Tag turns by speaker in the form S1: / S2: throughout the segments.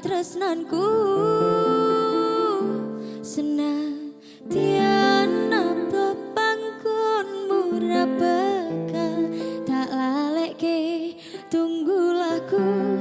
S1: tresnanku. Senantian panggonmu ra bekal. Tak laleke tunggulah ku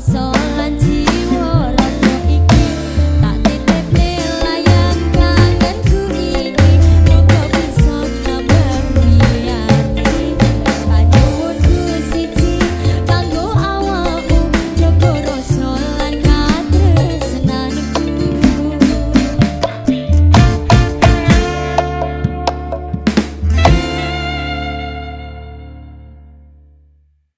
S1: 所爱。